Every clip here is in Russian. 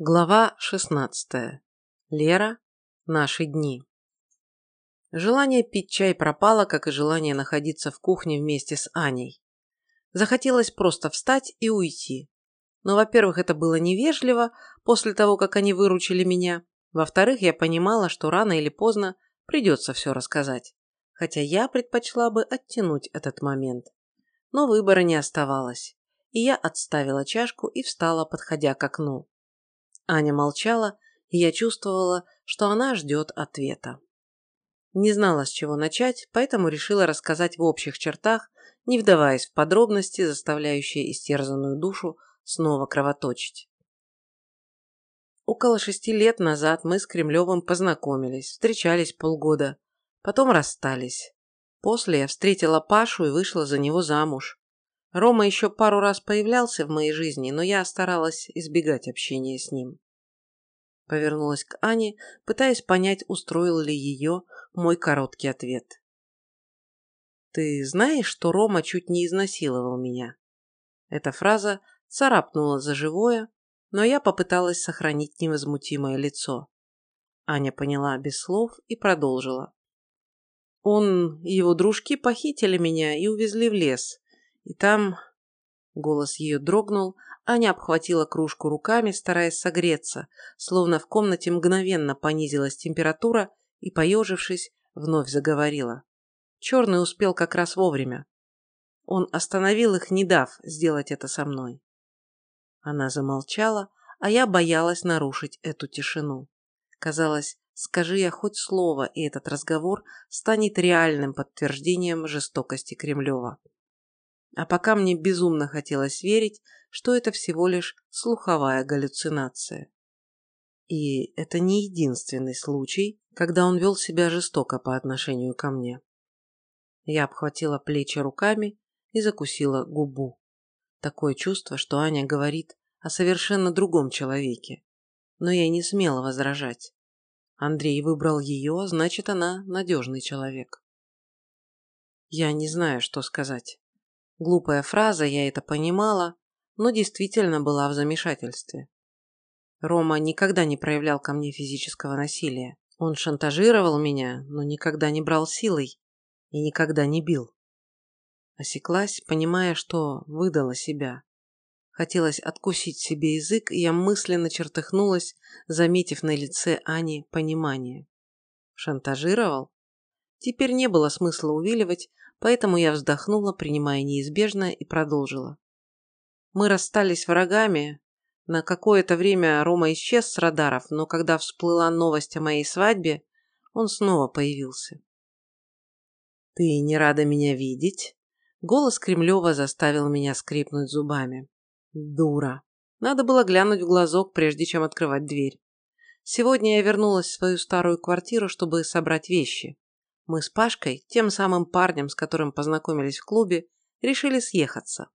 Глава 16. Лера. Наши дни. Желание пить чай пропало, как и желание находиться в кухне вместе с Аней. Захотелось просто встать и уйти. Но, во-первых, это было невежливо после того, как они выручили меня. Во-вторых, я понимала, что рано или поздно придется все рассказать. Хотя я предпочла бы оттянуть этот момент. Но выбора не оставалось. И я отставила чашку и встала, подходя к окну. Аня молчала, и я чувствовала, что она ждет ответа. Не знала, с чего начать, поэтому решила рассказать в общих чертах, не вдаваясь в подробности, заставляющие истерзанную душу снова кровоточить. Около шести лет назад мы с Кремлевым познакомились, встречались полгода, потом расстались. После я встретила Пашу и вышла за него замуж. Рома еще пару раз появлялся в моей жизни, но я старалась избегать общения с ним. Повернулась к Ане, пытаясь понять, устроил ли ее мой короткий ответ. «Ты знаешь, что Рома чуть не изнасиловал меня?» Эта фраза царапнула за живое, но я попыталась сохранить невозмутимое лицо. Аня поняла без слов и продолжила. Он и его дружки похитили меня и увезли в лес. И там... Голос ее дрогнул, Аня обхватила кружку руками, стараясь согреться, словно в комнате мгновенно понизилась температура и, поежившись, вновь заговорила. Черный успел как раз вовремя. Он остановил их, не дав сделать это со мной. Она замолчала, а я боялась нарушить эту тишину. Казалось, скажи я хоть слово, и этот разговор станет реальным подтверждением жестокости Кремлева. А пока мне безумно хотелось верить, что это всего лишь слуховая галлюцинация. И это не единственный случай, когда он вел себя жестоко по отношению ко мне. Я обхватила плечи руками и закусила губу. Такое чувство, что Аня говорит о совершенно другом человеке. Но я не смела возражать. Андрей выбрал ее, значит, она надежный человек. Я не знаю, что сказать. Глупая фраза, я это понимала, но действительно была в замешательстве. Рома никогда не проявлял ко мне физического насилия. Он шантажировал меня, но никогда не брал силой и никогда не бил. Осеклась, понимая, что выдала себя. Хотелось откусить себе язык, и я мысленно чертыхнулась, заметив на лице Ани понимание. Шантажировал? Теперь не было смысла увиливать, поэтому я вздохнула, принимая неизбежное, и продолжила. Мы расстались врагами. На какое-то время Рома исчез с радаров, но когда всплыла новость о моей свадьбе, он снова появился. «Ты не рада меня видеть?» Голос Кремлева заставил меня скрипнуть зубами. Дура. Надо было глянуть в глазок, прежде чем открывать дверь. Сегодня я вернулась в свою старую квартиру, чтобы собрать вещи. Мы с Пашкой, тем самым парнем, с которым познакомились в клубе, решили съехаться.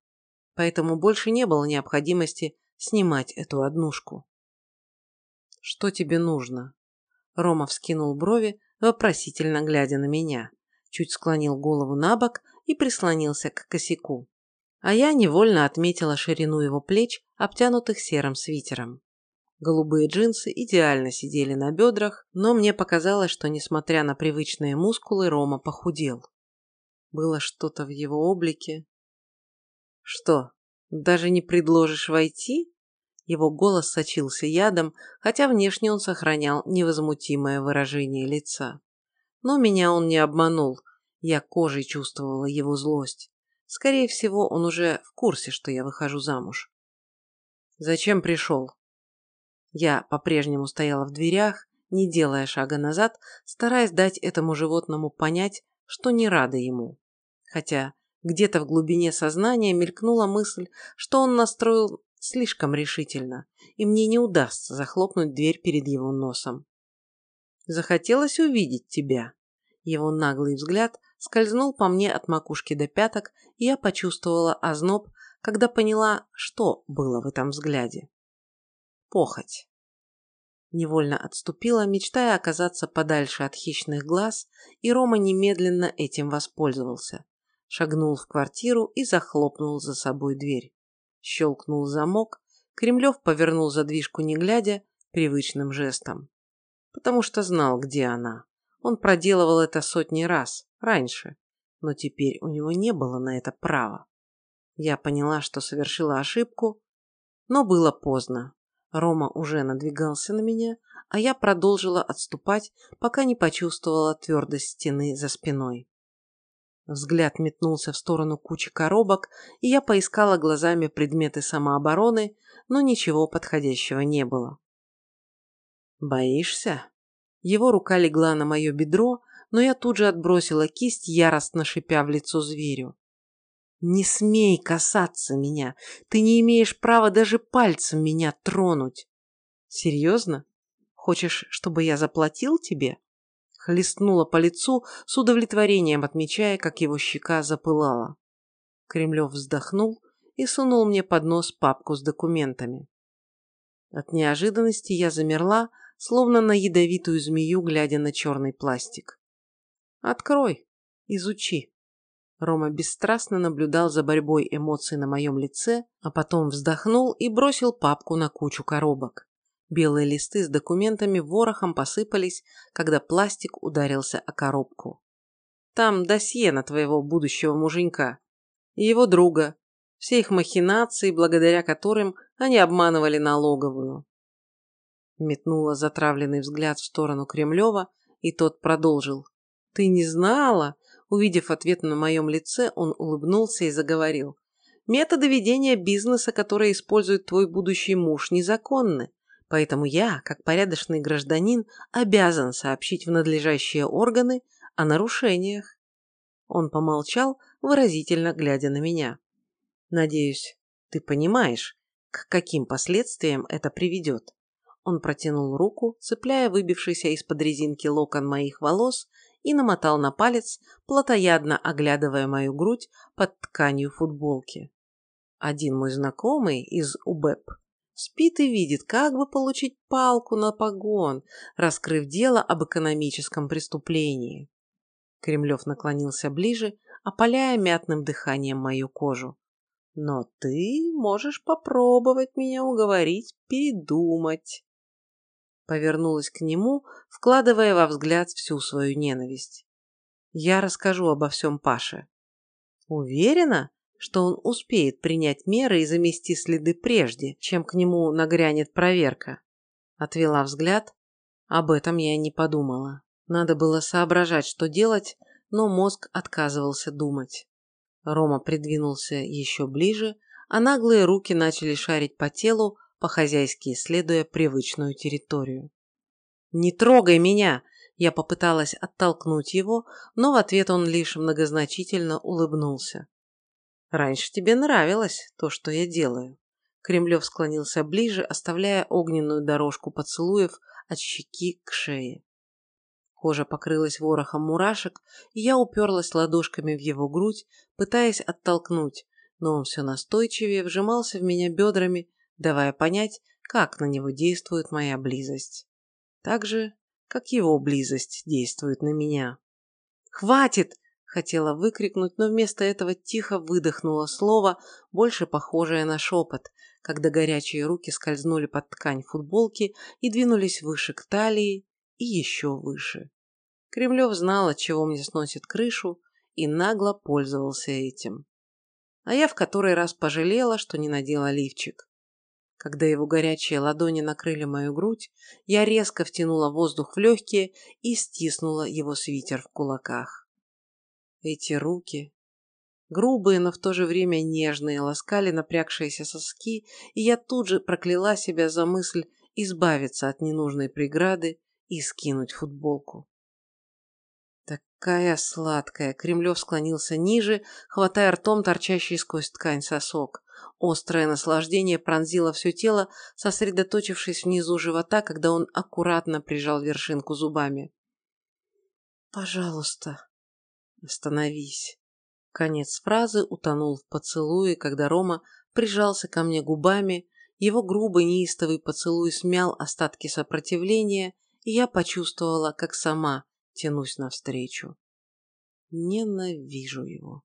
Поэтому больше не было необходимости снимать эту однушку. «Что тебе нужно?» Рома вскинул брови, вопросительно глядя на меня, чуть склонил голову на бок и прислонился к косяку. А я невольно отметила ширину его плеч, обтянутых серым свитером. Голубые джинсы идеально сидели на бедрах, но мне показалось, что, несмотря на привычные мускулы, Рома похудел. Было что-то в его облике. «Что, даже не предложишь войти?» Его голос сочился ядом, хотя внешне он сохранял невозмутимое выражение лица. Но меня он не обманул, я кожей чувствовала его злость. Скорее всего, он уже в курсе, что я выхожу замуж. «Зачем пришел?» Я по-прежнему стояла в дверях, не делая шага назад, стараясь дать этому животному понять, что не рада ему. Хотя где-то в глубине сознания мелькнула мысль, что он настроил слишком решительно, и мне не удастся захлопнуть дверь перед его носом. «Захотелось увидеть тебя». Его наглый взгляд скользнул по мне от макушки до пяток, и я почувствовала озноб, когда поняла, что было в этом взгляде похоть. Невольно отступила, мечтая оказаться подальше от хищных глаз, и Рома немедленно этим воспользовался. Шагнул в квартиру и захлопнул за собой дверь. Щелкнул замок, Кремлев повернул задвижку не глядя, привычным жестом. Потому что знал, где она. Он проделывал это сотни раз, раньше, но теперь у него не было на это права. Я поняла, что совершила ошибку, но было поздно. Рома уже надвигался на меня, а я продолжила отступать, пока не почувствовала твердость стены за спиной. Взгляд метнулся в сторону кучи коробок, и я поискала глазами предметы самообороны, но ничего подходящего не было. «Боишься?» Его рука легла на мое бедро, но я тут же отбросила кисть, яростно шипя в лицо зверю. «Не смей касаться меня! Ты не имеешь права даже пальцем меня тронуть!» «Серьезно? Хочешь, чтобы я заплатил тебе?» Хлестнула по лицу, с удовлетворением отмечая, как его щека запылала. Кремлев вздохнул и сунул мне под нос папку с документами. От неожиданности я замерла, словно на ядовитую змею, глядя на черный пластик. «Открой, изучи». Рома бесстрастно наблюдал за борьбой эмоций на моем лице, а потом вздохнул и бросил папку на кучу коробок. Белые листы с документами ворохом посыпались, когда пластик ударился о коробку. Там досье на твоего будущего муженька и его друга, все их махинации, благодаря которым они обманывали налоговую. Метнула затравленный взгляд в сторону Кремлева, и тот продолжил. «Ты не знала?» Увидев ответ на моем лице, он улыбнулся и заговорил. «Методы ведения бизнеса, которые использует твой будущий муж, незаконны. Поэтому я, как порядочный гражданин, обязан сообщить в надлежащие органы о нарушениях». Он помолчал, выразительно глядя на меня. «Надеюсь, ты понимаешь, к каким последствиям это приведет?» Он протянул руку, цепляя выбившийся из-под резинки локон моих волос и намотал на палец, плотоядно оглядывая мою грудь под тканью футболки. Один мой знакомый из УБЭП спит и видит, как бы получить палку на погон, раскрыв дело об экономическом преступлении. Кремлев наклонился ближе, опаляя мятным дыханием мою кожу. Но ты можешь попробовать меня уговорить передумать повернулась к нему, вкладывая во взгляд всю свою ненависть. «Я расскажу обо всем Паше». «Уверена, что он успеет принять меры и замести следы прежде, чем к нему нагрянет проверка?» Отвела взгляд. Об этом я не подумала. Надо было соображать, что делать, но мозг отказывался думать. Рома придвинулся еще ближе, а наглые руки начали шарить по телу, по-хозяйски исследуя привычную территорию. «Не трогай меня!» Я попыталась оттолкнуть его, но в ответ он лишь многозначительно улыбнулся. «Раньше тебе нравилось то, что я делаю». Кремлев склонился ближе, оставляя огненную дорожку поцелуев от щеки к шее. Кожа покрылась ворохом мурашек, и я уперлась ладошками в его грудь, пытаясь оттолкнуть, но он все настойчивее вжимался в меня бедрами, давая понять, как на него действует моя близость. Так же, как его близость действует на меня. «Хватит!» – хотела выкрикнуть, но вместо этого тихо выдохнула слово, больше похожее на шепот, когда горячие руки скользнули под ткань футболки и двинулись выше к талии и еще выше. Кремлев знал, от чего мне сносит крышу, и нагло пользовался этим. А я в который раз пожалела, что не надела лифчик. Когда его горячие ладони накрыли мою грудь, я резко втянула воздух в легкие и стиснула его свитер в кулаках. Эти руки, грубые, но в то же время нежные, ласкали напрягшиеся соски, и я тут же прокляла себя за мысль избавиться от ненужной преграды и скинуть футболку. Такая сладкая. Кремлев склонился ниже, хватая ртом торчащий сквозь ткань сосок. Острое наслаждение пронзило все тело, сосредоточившись внизу живота, когда он аккуратно прижал вершинку зубами. «Пожалуйста, остановись». Конец фразы утонул в поцелуе, когда Рома прижался ко мне губами, его грубый неистовый поцелуй смял остатки сопротивления, и я почувствовала, как сама тянусь навстречу. Ненавижу его.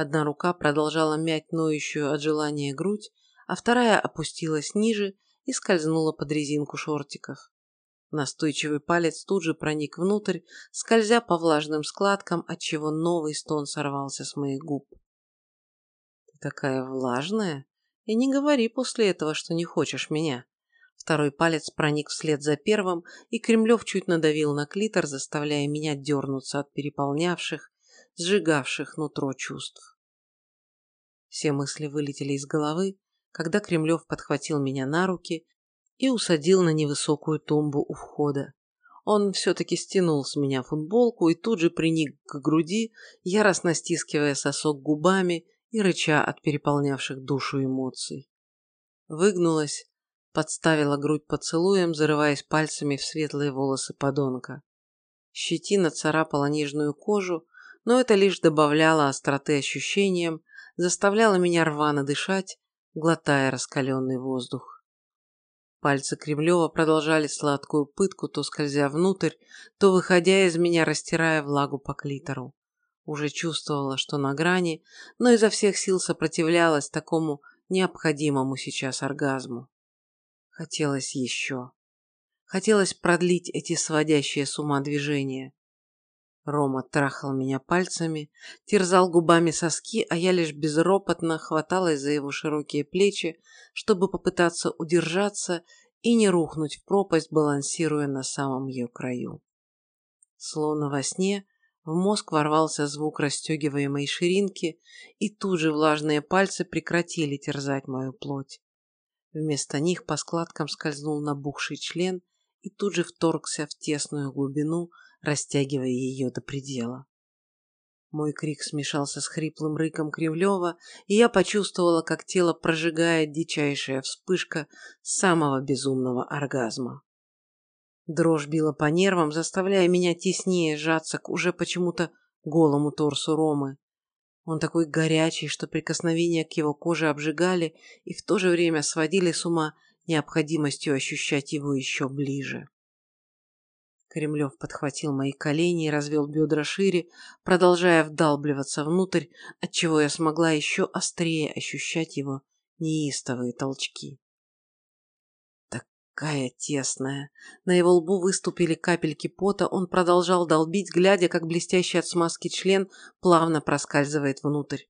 Одна рука продолжала мять ноющую от желания грудь, а вторая опустилась ниже и скользнула под резинку шортиков. Настойчивый палец тут же проник внутрь, скользя по влажным складкам, отчего новый стон сорвался с моих губ. «Ты такая влажная? И не говори после этого, что не хочешь меня». Второй палец проник вслед за первым, и Кремлев чуть надавил на клитор, заставляя меня дернуться от переполнявших, сжигавших нутро чувств. Все мысли вылетели из головы, когда Кремлев подхватил меня на руки и усадил на невысокую тумбу у входа. Он все-таки стянул с меня футболку и тут же приник к груди, яростно стискивая сосок губами и рыча от переполнявших душу эмоций. Выгнулась, подставила грудь поцелуем, зарываясь пальцами в светлые волосы подонка. Щетина царапала нежную кожу, но это лишь добавляло остроты ощущениям, заставляло меня рвано дышать, глотая раскаленный воздух. Пальцы Кремлева продолжали сладкую пытку, то скользя внутрь, то выходя из меня, растирая влагу по клитору. Уже чувствовала, что на грани, но изо всех сил сопротивлялась такому необходимому сейчас оргазму. Хотелось еще. Хотелось продлить эти сводящие с ума движения. Рома трахал меня пальцами, терзал губами соски, а я лишь безропотно хваталась за его широкие плечи, чтобы попытаться удержаться и не рухнуть в пропасть, балансируя на самом ее краю. Словно во сне в мозг ворвался звук расстегиваемой ширинки, и тут же влажные пальцы прекратили терзать мою плоть. Вместо них по складкам скользнул набухший член и тут же вторгся в тесную глубину, растягивая ее до предела. Мой крик смешался с хриплым рыком Кривлева, и я почувствовала, как тело прожигает дичайшая вспышка самого безумного оргазма. Дрожь била по нервам, заставляя меня теснее сжаться к уже почему-то голому торсу Ромы. Он такой горячий, что прикосновения к его коже обжигали и в то же время сводили с ума необходимостью ощущать его еще ближе. Кремлев подхватил мои колени и развел бедра шире, продолжая вдалбливаться внутрь, отчего я смогла еще острее ощущать его неистовые толчки. Такая тесная. На его лбу выступили капельки пота, он продолжал долбить, глядя, как блестящий от смазки член плавно проскальзывает внутрь.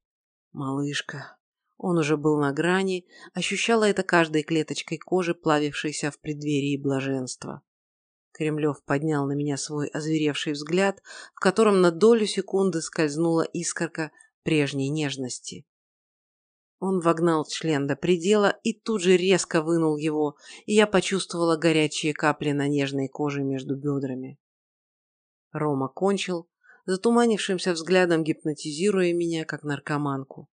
Малышка. Он уже был на грани, ощущала это каждой клеточкой кожи, плавившейся в преддверии блаженства. Кремлев поднял на меня свой озверевший взгляд, в котором на долю секунды скользнула искорка прежней нежности. Он вогнал член до предела и тут же резко вынул его, и я почувствовала горячие капли на нежной коже между бедрами. Рома кончил, затуманившимся взглядом гипнотизируя меня, как наркоманку.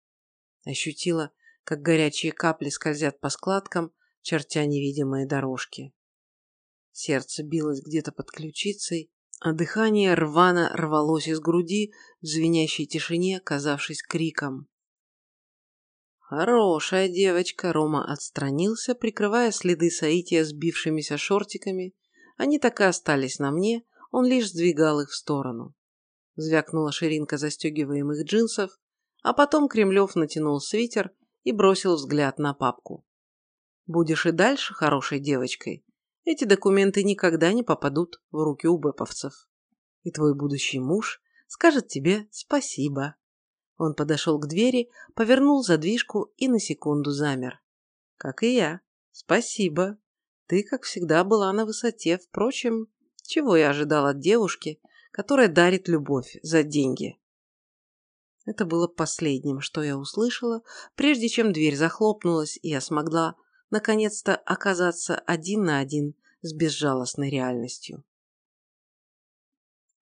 Ощутила, как горячие капли скользят по складкам, чертя невидимые дорожки. Сердце билось где-то под ключицей, а дыхание рвано рвалось из груди в звенящей тишине, казавшись криком. «Хорошая девочка!» Рома отстранился, прикрывая следы соития сбившимися шортиками. Они так и остались на мне, он лишь сдвигал их в сторону. Звякнула ширинка застегиваемых джинсов, а потом Кремлев натянул свитер и бросил взгляд на папку. «Будешь и дальше хорошей девочкой, эти документы никогда не попадут в руки у бэповцев. И твой будущий муж скажет тебе спасибо. Он подошел к двери, повернул задвижку и на секунду замер. Как и я. Спасибо. Ты, как всегда, была на высоте. Впрочем, чего я ожидал от девушки, которая дарит любовь за деньги? Это было последним, что я услышала, прежде чем дверь захлопнулась, и я смогла наконец-то оказаться один на один с безжалостной реальностью.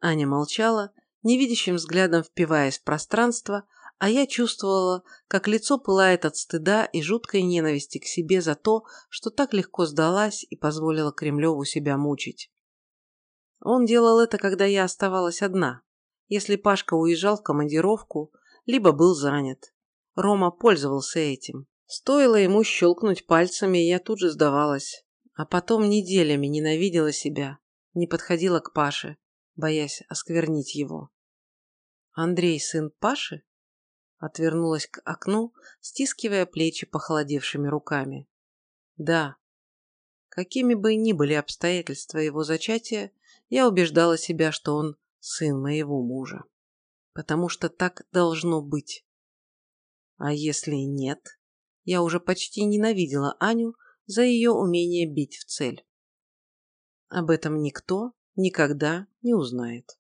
Аня молчала, невидящим взглядом впиваясь в пространство, а я чувствовала, как лицо пылает от стыда и жуткой ненависти к себе за то, что так легко сдалась и позволила Кремлеву себя мучить. Он делал это, когда я оставалась одна, если Пашка уезжал в командировку, либо был занят. Рома пользовался этим. Стоило ему щелкнуть пальцами, и я тут же сдавалась. А потом неделями ненавидела себя, не подходила к Паше, боясь осквернить его. Андрей сын Паши? Отвернулась к окну, стискивая плечи похолодевшими руками. Да, какими бы ни были обстоятельства его зачатия, я убеждала себя, что он сын моего мужа. Потому что так должно быть. А если нет? Я уже почти ненавидела Аню за ее умение бить в цель. Об этом никто никогда не узнает.